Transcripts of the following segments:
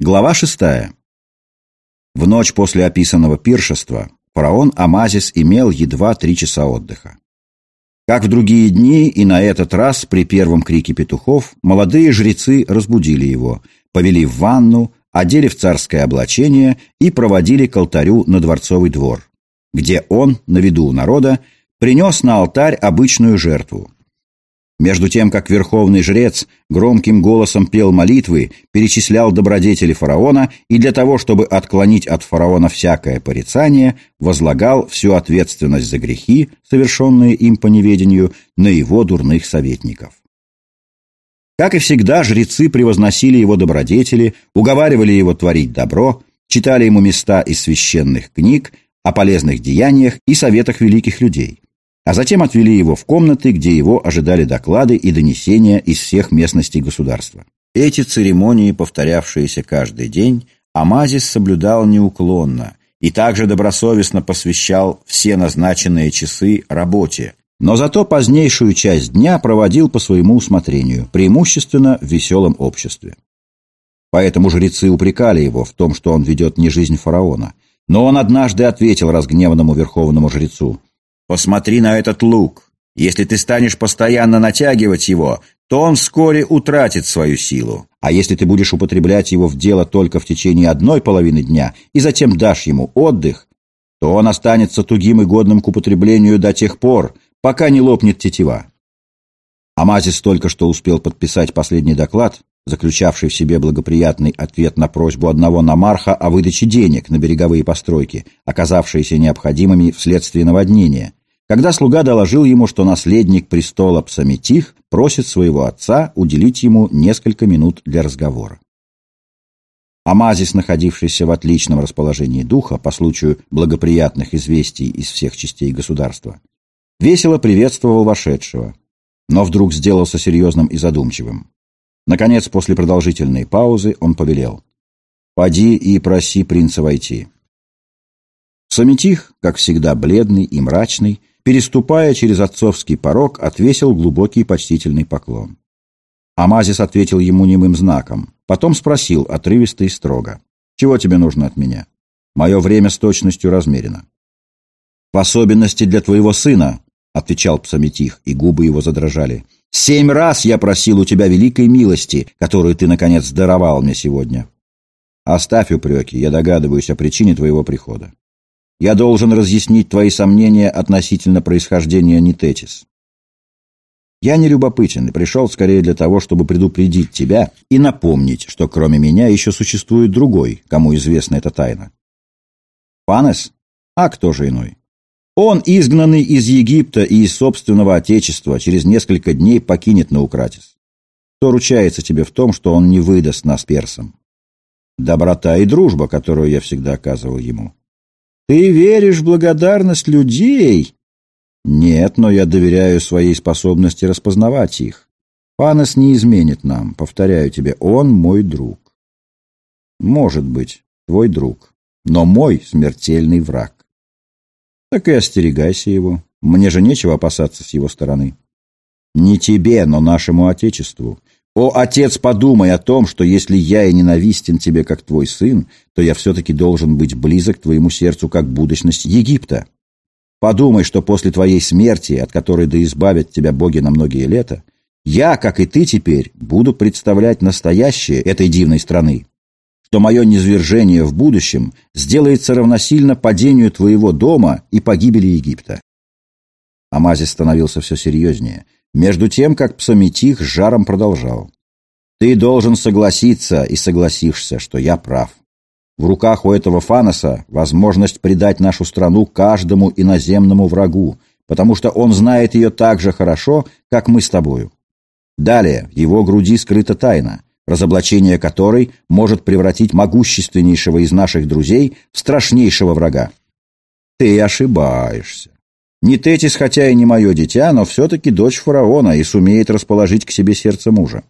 Глава шестая. В ночь после описанного пиршества фараон Амазис имел едва три часа отдыха. Как в другие дни и на этот раз при первом крике петухов молодые жрецы разбудили его, повели в ванну, одели в царское облачение и проводили к алтарю на дворцовый двор, где он, на виду у народа, принес на алтарь обычную жертву между тем, как верховный жрец громким голосом пел молитвы, перечислял добродетели фараона и для того, чтобы отклонить от фараона всякое порицание, возлагал всю ответственность за грехи, совершенные им по неведению, на его дурных советников. Как и всегда, жрецы превозносили его добродетели, уговаривали его творить добро, читали ему места из священных книг о полезных деяниях и советах великих людей – а затем отвели его в комнаты, где его ожидали доклады и донесения из всех местностей государства. Эти церемонии, повторявшиеся каждый день, Амазис соблюдал неуклонно и также добросовестно посвящал все назначенные часы работе, но зато позднейшую часть дня проводил по своему усмотрению, преимущественно в веселом обществе. Поэтому жрецы упрекали его в том, что он ведет не жизнь фараона. Но он однажды ответил разгневанному верховному жрецу, Посмотри на этот лук. Если ты станешь постоянно натягивать его, то он вскоре утратит свою силу. А если ты будешь употреблять его в дело только в течение одной половины дня и затем дашь ему отдых, то он останется тугим и годным к употреблению до тех пор, пока не лопнет тетива. Амазис только что успел подписать последний доклад, заключавший в себе благоприятный ответ на просьбу одного намарха о выдаче денег на береговые постройки, оказавшиеся необходимыми вследствие наводнения, когда слуга доложил ему, что наследник престола Псаметих просит своего отца уделить ему несколько минут для разговора. Амазис, находившийся в отличном расположении духа по случаю благоприятных известий из всех частей государства, весело приветствовал вошедшего, но вдруг сделался серьезным и задумчивым. Наконец, после продолжительной паузы, он повелел. «Поди и проси принца войти». Самитих, как всегда бледный и мрачный, переступая через отцовский порог, отвесил глубокий почтительный поклон. Амазис ответил ему немым знаком, потом спросил отрывисто и строго. «Чего тебе нужно от меня? Мое время с точностью размерено». «В особенности для твоего сына», — отвечал Псаметих, и губы его задрожали. «Семь раз я просил у тебя великой милости, которую ты, наконец, даровал мне сегодня». «Оставь упреки, я догадываюсь о причине твоего прихода. Я должен разъяснить твои сомнения относительно происхождения Нитетис. Я не любопытен и пришел скорее для того, чтобы предупредить тебя и напомнить, что кроме меня еще существует другой, кому известна эта тайна. Панес? А кто же иной? Он, изгнанный из Египта и из собственного отечества, через несколько дней покинет Наукратис. Кто ручается тебе в том, что он не выдаст нас персам? Доброта и дружба, которую я всегда оказывал ему. Ты веришь в благодарность людей? Нет, но я доверяю своей способности распознавать их. Панос не изменит нам, повторяю тебе, он мой друг. Может быть, твой друг, но мой смертельный враг. Так и остерегайся его. Мне же нечего опасаться с его стороны. Не тебе, но нашему Отечеству. «О, отец, подумай о том, что если я и ненавистен тебе, как твой сын, то я все-таки должен быть близок твоему сердцу, как будущность Египта. Подумай, что после твоей смерти, от которой да избавят тебя боги на многие лета, я, как и ты теперь, буду представлять настоящее этой дивной страны, что мое низвержение в будущем сделается равносильно падению твоего дома и погибели Египта». Амазис становился все серьезнее – между тем, как Псаметих с жаром продолжал. «Ты должен согласиться и согласишься, что я прав. В руках у этого Фаноса возможность предать нашу страну каждому иноземному врагу, потому что он знает ее так же хорошо, как мы с тобою. Далее, в его груди скрыта тайна, разоблачение которой может превратить могущественнейшего из наших друзей в страшнейшего врага. Ты ошибаешься. Нитетис, хотя и не мое дитя, но все-таки дочь фараона и сумеет расположить к себе сердце мужа.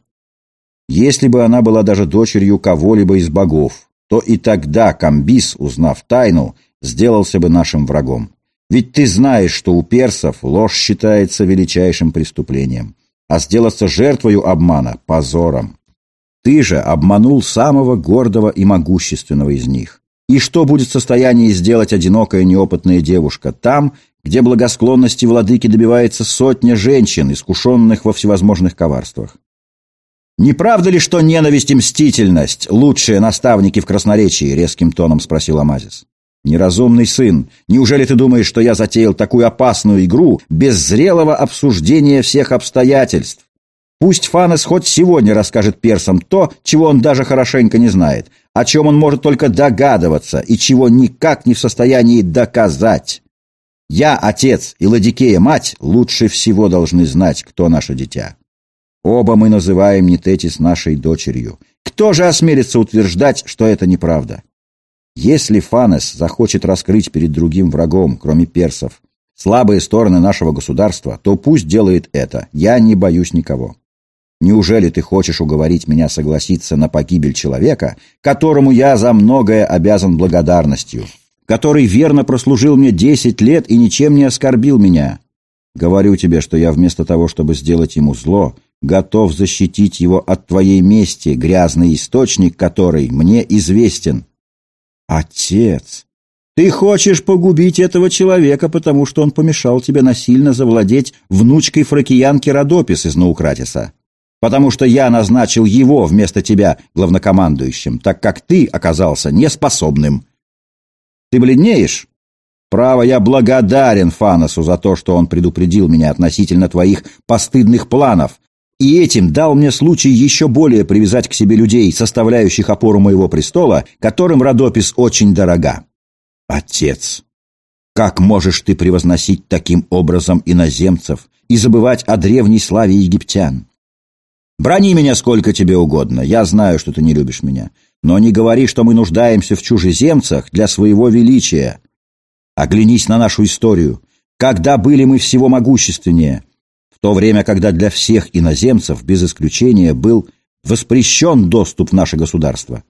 Если бы она была даже дочерью кого-либо из богов, то и тогда Камбис, узнав тайну, сделался бы нашим врагом. Ведь ты знаешь, что у персов ложь считается величайшим преступлением, а сделаться жертвою обмана – позором. Ты же обманул самого гордого и могущественного из них. И что будет в состоянии сделать одинокая неопытная девушка там, где благосклонности владыки добивается сотня женщин, искушенных во всевозможных коварствах? «Не правда ли, что ненависть и мстительность — лучшие наставники в красноречии?» — резким тоном спросил Амазис. «Неразумный сын, неужели ты думаешь, что я затеял такую опасную игру без зрелого обсуждения всех обстоятельств? Пусть Фанес хоть сегодня расскажет персам то, чего он даже хорошенько не знает, о чем он может только догадываться и чего никак не в состоянии доказать. Я, отец, и Ладикея, мать, лучше всего должны знать, кто наше дитя. Оба мы называем Нететис нашей дочерью. Кто же осмелится утверждать, что это неправда? Если Фанес захочет раскрыть перед другим врагом, кроме персов, слабые стороны нашего государства, то пусть делает это. Я не боюсь никого. Неужели ты хочешь уговорить меня согласиться на погибель человека, которому я за многое обязан благодарностью, который верно прослужил мне десять лет и ничем не оскорбил меня? Говорю тебе, что я вместо того, чтобы сделать ему зло, готов защитить его от твоей мести, грязный источник которой мне известен. Отец, ты хочешь погубить этого человека, потому что он помешал тебе насильно завладеть внучкой фракиянки Родопис из Наукратиса потому что я назначил его вместо тебя главнокомандующим, так как ты оказался неспособным. Ты бледнеешь? Право, я благодарен Фаносу за то, что он предупредил меня относительно твоих постыдных планов, и этим дал мне случай еще более привязать к себе людей, составляющих опору моего престола, которым Родопис очень дорога. Отец, как можешь ты превозносить таким образом иноземцев и забывать о древней славе египтян? Брони меня сколько тебе угодно, я знаю, что ты не любишь меня. Но не говори, что мы нуждаемся в чужеземцах для своего величия. Оглянись на нашу историю. Когда были мы всего могущественнее? В то время, когда для всех иноземцев, без исключения, был воспрещен доступ в наше государство.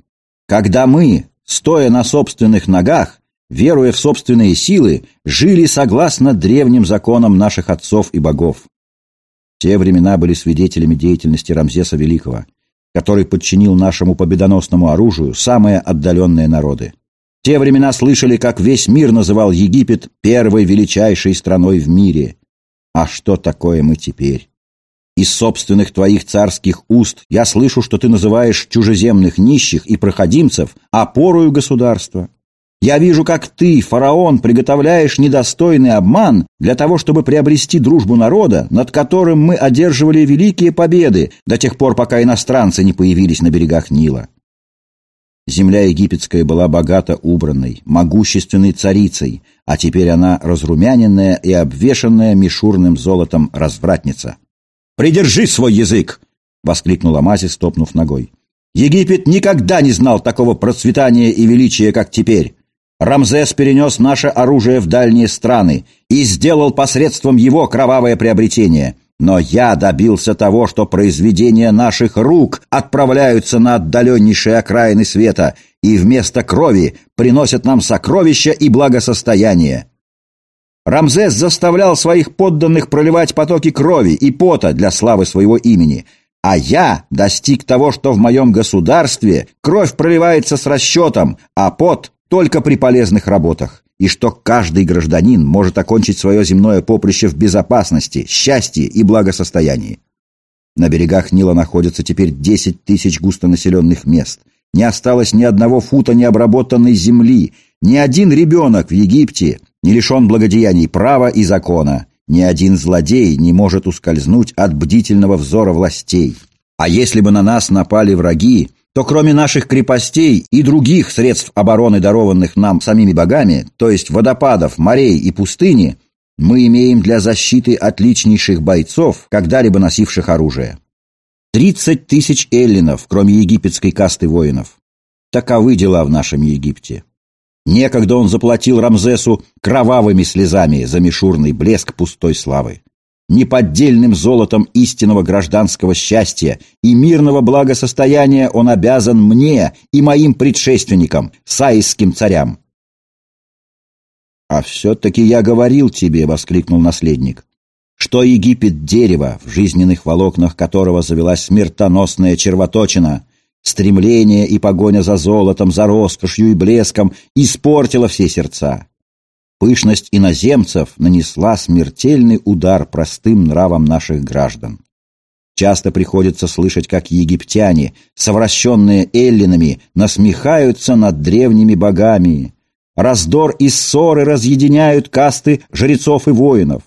Когда мы, стоя на собственных ногах, веруя в собственные силы, жили согласно древним законам наших отцов и богов. Те времена были свидетелями деятельности Рамзеса Великого, который подчинил нашему победоносному оружию самые отдаленные народы. Те времена слышали, как весь мир называл Египет первой величайшей страной в мире. А что такое мы теперь? Из собственных твоих царских уст я слышу, что ты называешь чужеземных нищих и проходимцев опорою государства. Я вижу, как ты, фараон, приготовляешь недостойный обман для того, чтобы приобрести дружбу народа, над которым мы одерживали великие победы до тех пор, пока иностранцы не появились на берегах Нила. Земля египетская была богато убранной, могущественной царицей, а теперь она разрумяненная и обвешанная мишурным золотом развратница. «Придержи свой язык!» — воскликнул Амазис, стопнув ногой. «Египет никогда не знал такого процветания и величия, как теперь. Рамзес перенес наше оружие в дальние страны и сделал посредством его кровавое приобретение. Но я добился того, что произведения наших рук отправляются на отдаленнейшие окраины света и вместо крови приносят нам сокровища и благосостояние. Рамзес заставлял своих подданных проливать потоки крови и пота для славы своего имени, а я достиг того, что в моем государстве кровь проливается с расчетом, а пот только при полезных работах, и что каждый гражданин может окончить свое земное поприще в безопасности, счастье и благосостоянии. На берегах Нила находятся теперь 10 тысяч густонаселенных мест. Не осталось ни одного фута необработанной земли. Ни один ребенок в Египте не лишен благодеяний права и закона. Ни один злодей не может ускользнуть от бдительного взора властей. А если бы на нас напали враги, то кроме наших крепостей и других средств обороны, дарованных нам самими богами, то есть водопадов, морей и пустыни, мы имеем для защиты отличнейших бойцов, когда-либо носивших оружие. Тридцать тысяч эллинов, кроме египетской касты воинов. Таковы дела в нашем Египте. Некогда он заплатил Рамзесу кровавыми слезами за мишурный блеск пустой славы неподдельным золотом истинного гражданского счастья и мирного благосостояния он обязан мне и моим предшественникам, саисским царям. «А все-таки я говорил тебе», — воскликнул наследник, «что Египет — дерево, в жизненных волокнах которого завелась смертоносная червоточина, Стремление и погоня за золотом, за роскошью и блеском испортила все сердца. Пышность иноземцев нанесла смертельный удар простым нравам наших граждан. Часто приходится слышать, как египтяне, совращенные эллинами, насмехаются над древними богами. Раздор и ссоры разъединяют касты жрецов и воинов.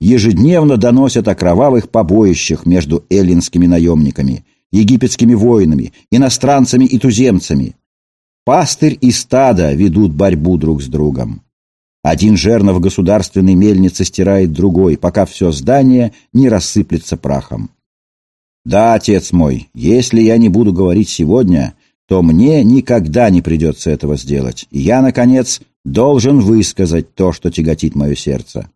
Ежедневно доносят о кровавых побоищах между эллинскими наемниками, египетскими воинами, иностранцами и туземцами. Пастырь и стадо ведут борьбу друг с другом. Один жернов государственной мельницы стирает другой, пока все здание не рассыплется прахом. Да, отец мой, если я не буду говорить сегодня, то мне никогда не придется этого сделать. И я, наконец, должен высказать то, что тяготит мое сердце.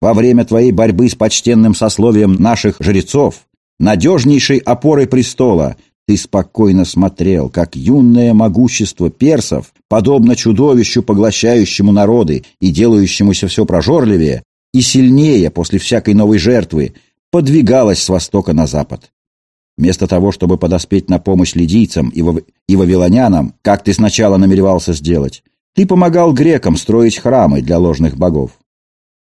Во время твоей борьбы с почтенным сословием наших жрецов, надежнейшей опорой престола, ты спокойно смотрел, как юное могущество персов, подобно чудовищу, поглощающему народы и делающемуся все прожорливее, и сильнее после всякой новой жертвы, подвигалась с востока на запад. Вместо того, чтобы подоспеть на помощь лидийцам и, вав... и вавилонянам, как ты сначала намеревался сделать, ты помогал грекам строить храмы для ложных богов.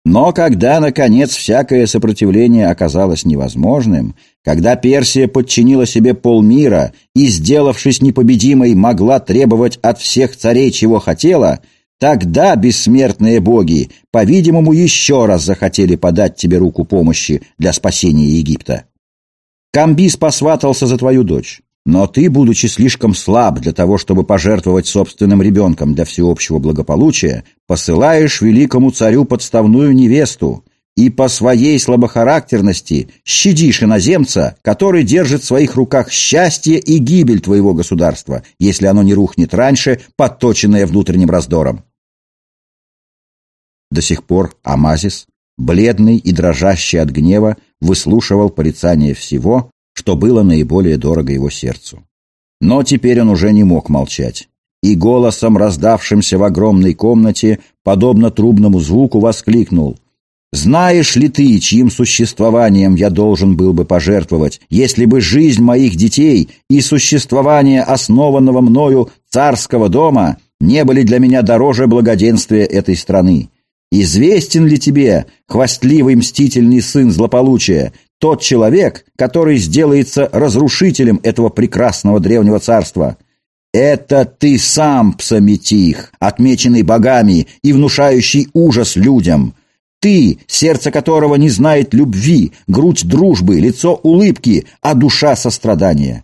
Но когда, наконец, всякое сопротивление оказалось невозможным, когда Персия подчинила себе полмира и, сделавшись непобедимой, могла требовать от всех царей, чего хотела, Тогда бессмертные боги, по-видимому, еще раз захотели подать тебе руку помощи для спасения Египта. Камбис посватался за твою дочь, но ты, будучи слишком слаб для того, чтобы пожертвовать собственным ребенком для всеобщего благополучия, посылаешь великому царю подставную невесту и по своей слабохарактерности щадишь иноземца, который держит в своих руках счастье и гибель твоего государства, если оно не рухнет раньше, подточенное внутренним раздором. До сих пор Амазис, бледный и дрожащий от гнева, выслушивал порицание всего, что было наиболее дорого его сердцу. Но теперь он уже не мог молчать, и голосом, раздавшимся в огромной комнате, подобно трубному звуку, воскликнул «Знаешь ли ты, чьим существованием я должен был бы пожертвовать, если бы жизнь моих детей и существование основанного мною царского дома не были для меня дороже благоденствия этой страны?» Известен ли тебе, хвастливый мстительный сын злополучия, тот человек, который сделается разрушителем этого прекрасного древнего царства? Это ты сам, Псаметих, отмеченный богами и внушающий ужас людям. Ты, сердце которого не знает любви, грудь дружбы, лицо улыбки, а душа сострадания.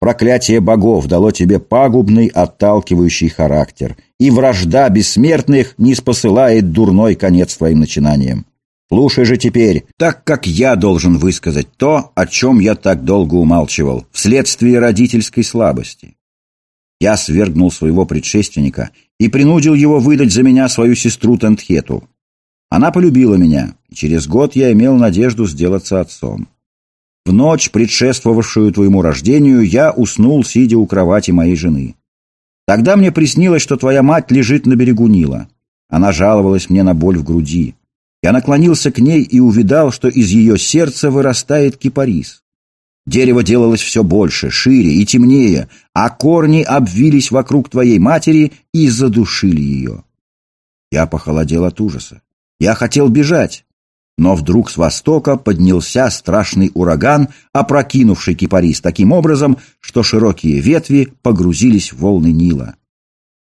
Проклятие богов дало тебе пагубный, отталкивающий характер, и вражда бессмертных не спосылает дурной конец твоим начинаниям. Слушай же теперь, так как я должен высказать то, о чем я так долго умалчивал, вследствие родительской слабости. Я свергнул своего предшественника и принудил его выдать за меня свою сестру Тентхету. Она полюбила меня, и через год я имел надежду сделаться отцом. В ночь, предшествовавшую твоему рождению, я уснул, сидя у кровати моей жены. Тогда мне приснилось, что твоя мать лежит на берегу Нила. Она жаловалась мне на боль в груди. Я наклонился к ней и увидал, что из ее сердца вырастает кипарис. Дерево делалось все больше, шире и темнее, а корни обвились вокруг твоей матери и задушили ее. Я похолодел от ужаса. Я хотел бежать, но вдруг с востока поднялся страшный ураган, опрокинувший кипарис таким образом, что широкие ветви погрузились в волны Нила.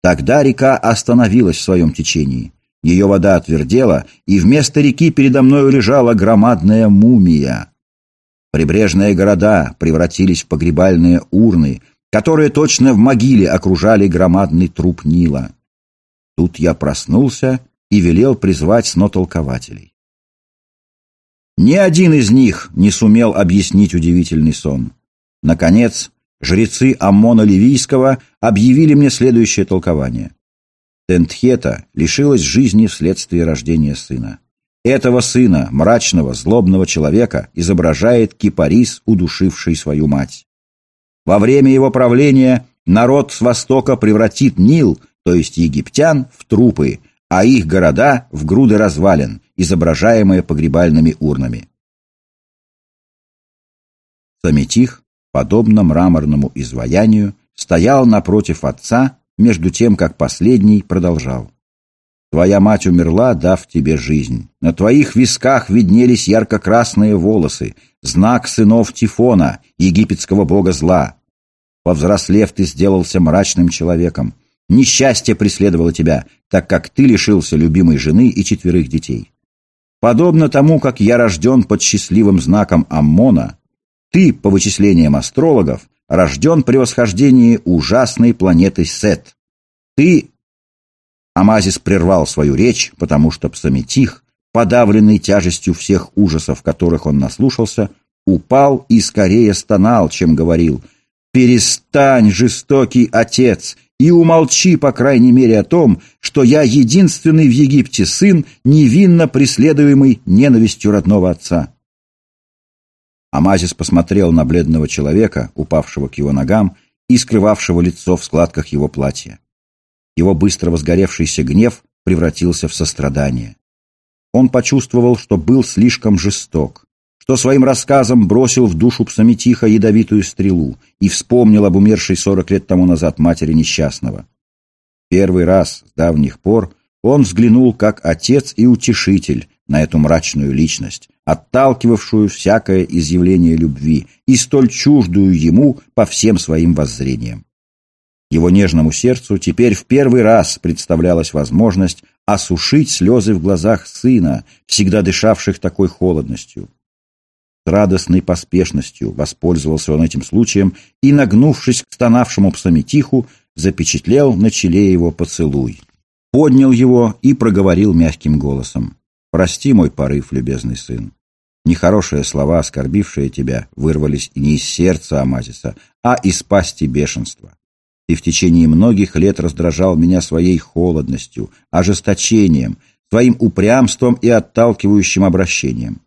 Тогда река остановилась в своем течении. Ее вода отвердела, и вместо реки передо мною лежала громадная мумия. Прибрежные города превратились в погребальные урны, которые точно в могиле окружали громадный труп Нила. Тут я проснулся и велел призвать снотолкователей. Ни один из них не сумел объяснить удивительный сон. Наконец, жрецы Амона Ливийского объявили мне следующее толкование. Тентхета лишилась жизни вследствие рождения сына. Этого сына, мрачного, злобного человека, изображает кипарис, удушивший свою мать. Во время его правления народ с востока превратит Нил, то есть египтян, в трупы, а их города в груды развалин, изображаемые погребальными урнами. Самитих подобно мраморному изваянию, стоял напротив отца, между тем, как последний продолжал. Твоя мать умерла, дав тебе жизнь. На твоих висках виднелись ярко-красные волосы, знак сынов Тифона, египетского бога зла. Повзрослев, ты сделался мрачным человеком. Несчастье преследовало тебя, так как ты лишился любимой жены и четверых детей. Подобно тому, как я рожден под счастливым знаком Аммона, ты, по вычислениям астрологов, рожден при восхождении ужасной планеты Сет. Ты Амазис прервал свою речь, потому что Псаметих, подавленный тяжестью всех ужасов, которых он наслушался, упал и скорее стонал, чем говорил «Перестань, жестокий отец, и умолчи, по крайней мере, о том, что я единственный в Египте сын, невинно преследуемый ненавистью родного отца». Амазис посмотрел на бледного человека, упавшего к его ногам и скрывавшего лицо в складках его платья. Его быстро возгоревшийся гнев превратился в сострадание. Он почувствовал, что был слишком жесток, что своим рассказом бросил в душу Псаметиха ядовитую стрелу и вспомнил об умершей сорок лет тому назад матери несчастного. Первый раз с давних пор он взглянул как отец и утешитель на эту мрачную личность, отталкивавшую всякое изъявление любви и столь чуждую ему по всем своим воззрениям. Его нежному сердцу теперь в первый раз представлялась возможность осушить слезы в глазах сына, всегда дышавших такой холодностью. С радостной поспешностью воспользовался он этим случаем и, нагнувшись к стонавшему псаметиху, запечатлел на челе его поцелуй. Поднял его и проговорил мягким голосом. «Прости мой порыв, любезный сын. Нехорошие слова, оскорбившие тебя, вырвались не из сердца Амазиса, а из пасти бешенства. Ты в течение многих лет раздражал меня своей холодностью, ожесточением, своим упрямством и отталкивающим обращением.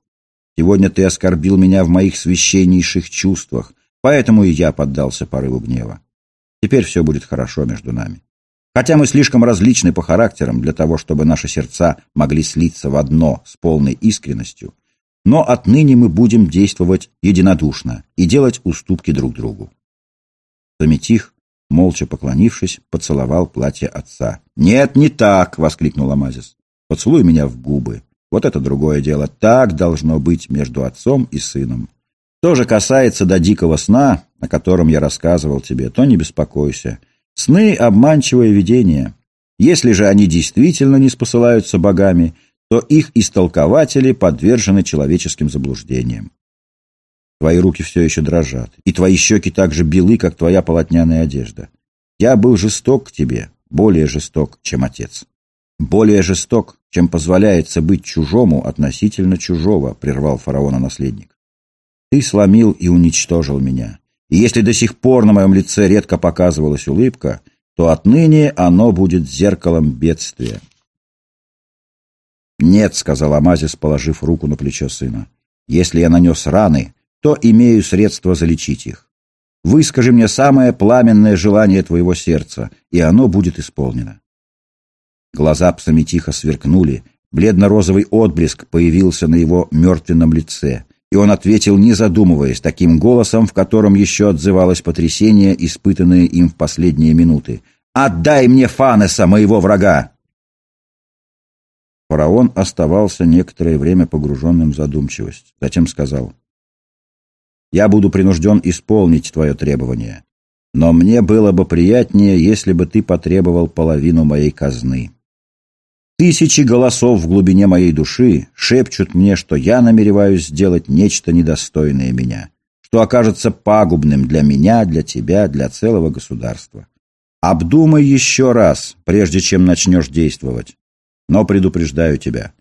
Сегодня ты оскорбил меня в моих священнейших чувствах, поэтому и я поддался порыву гнева. Теперь все будет хорошо между нами. Хотя мы слишком различны по характерам для того, чтобы наши сердца могли слиться в одно с полной искренностью, но отныне мы будем действовать единодушно и делать уступки друг другу. Заметих, молча поклонившись, поцеловал платье отца. «Нет, не так!» — воскликнул Амазис. «Поцелуй меня в губы. Вот это другое дело. Так должно быть между отцом и сыном. Что же касается до дикого сна, о котором я рассказывал тебе, то не беспокойся. Сны — обманчивое видение. Если же они действительно не спосылаются богами, то их истолкователи подвержены человеческим заблуждениям. Твои руки все еще дрожат, и твои щеки так же белы, как твоя полотняная одежда. Я был жесток к тебе, более жесток, чем отец. Более жесток, чем позволяется быть чужому относительно чужого, прервал фараона наследник. Ты сломил и уничтожил меня. И если до сих пор на моем лице редко показывалась улыбка, то отныне оно будет зеркалом бедствия. «Нет», — сказал Амазис, положив руку на плечо сына, — «если я нанес раны, то имею средства залечить их. Выскажи мне самое пламенное желание твоего сердца, и оно будет исполнено». Глаза псами тихо сверкнули, бледно-розовый отблеск появился на его мертвенном лице, и он ответил, не задумываясь, таким голосом, в котором еще отзывалось потрясение, испытанное им в последние минуты. «Отдай мне Фанеса, моего врага!» Фараон оставался некоторое время погруженным в задумчивость. Затем сказал, я буду принужден исполнить твое требование. Но мне было бы приятнее, если бы ты потребовал половину моей казны. Тысячи голосов в глубине моей души шепчут мне, что я намереваюсь сделать нечто недостойное меня, что окажется пагубным для меня, для тебя, для целого государства. Обдумай еще раз, прежде чем начнешь действовать. Но предупреждаю тебя,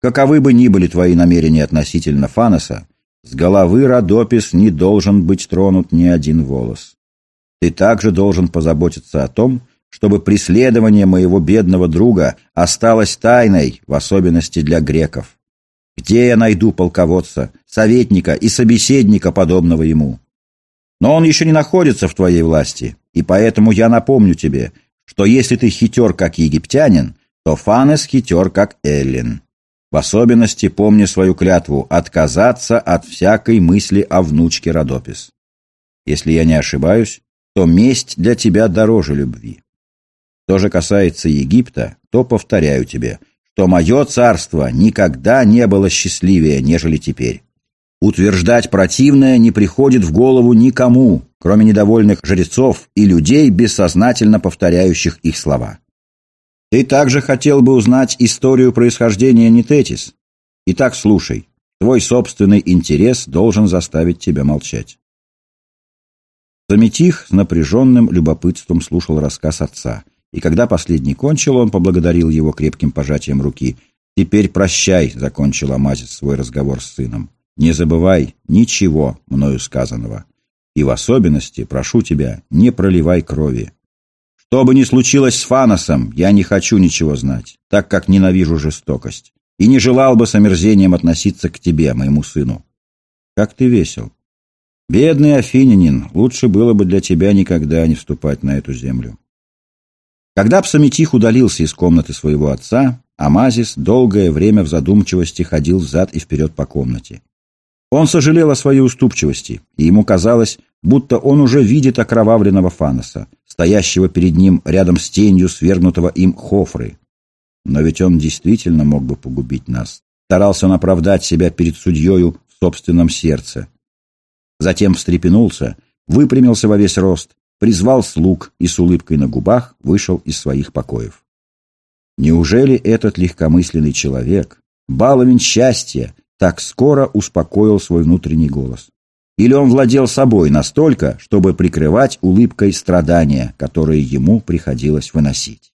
каковы бы ни были твои намерения относительно Фаноса, с головы Родопис не должен быть тронут ни один волос. Ты также должен позаботиться о том, чтобы преследование моего бедного друга осталось тайной, в особенности для греков. Где я найду полководца, советника и собеседника, подобного ему? Но он еще не находится в твоей власти, и поэтому я напомню тебе, что если ты хитер, как египтянин, то Фанес хитер, как Эллин. В особенности помни свою клятву отказаться от всякой мысли о внучке Родопис. Если я не ошибаюсь, то месть для тебя дороже любви. Что же касается Египта, то повторяю тебе, что мое царство никогда не было счастливее, нежели теперь. Утверждать противное не приходит в голову никому, кроме недовольных жрецов и людей, бессознательно повторяющих их слова. Ты также хотел бы узнать историю происхождения Нететис. Итак, слушай. Твой собственный интерес должен заставить тебя молчать. Заметих с напряженным любопытством слушал рассказ отца, и когда последний кончил, он поблагодарил его крепким пожатием руки. «Теперь прощай», — закончил Амазис свой разговор с сыном. «Не забывай ничего мною сказанного. И в особенности, прошу тебя, не проливай крови. Что бы ни случилось с Фаносом, я не хочу ничего знать, так как ненавижу жестокость и не желал бы с омерзением относиться к тебе, моему сыну. Как ты весел. Бедный афинянин, лучше было бы для тебя никогда не вступать на эту землю. Когда Псаметих удалился из комнаты своего отца, Амазис долгое время в задумчивости ходил взад и вперед по комнате. Он сожалел о своей уступчивости, и ему казалось, будто он уже видит окровавленного Фаноса, стоящего перед ним рядом с тенью свергнутого им Хофры, но ведь он действительно мог бы погубить нас. Старался он оправдать себя перед судьею в собственном сердце. Затем встрепенулся, выпрямился во весь рост, призвал слуг и с улыбкой на губах вышел из своих покоев. Неужели этот легкомысленный человек, баловень счастья, так скоро успокоил свой внутренний голос? Или он владел собой настолько, чтобы прикрывать улыбкой страдания, которые ему приходилось выносить?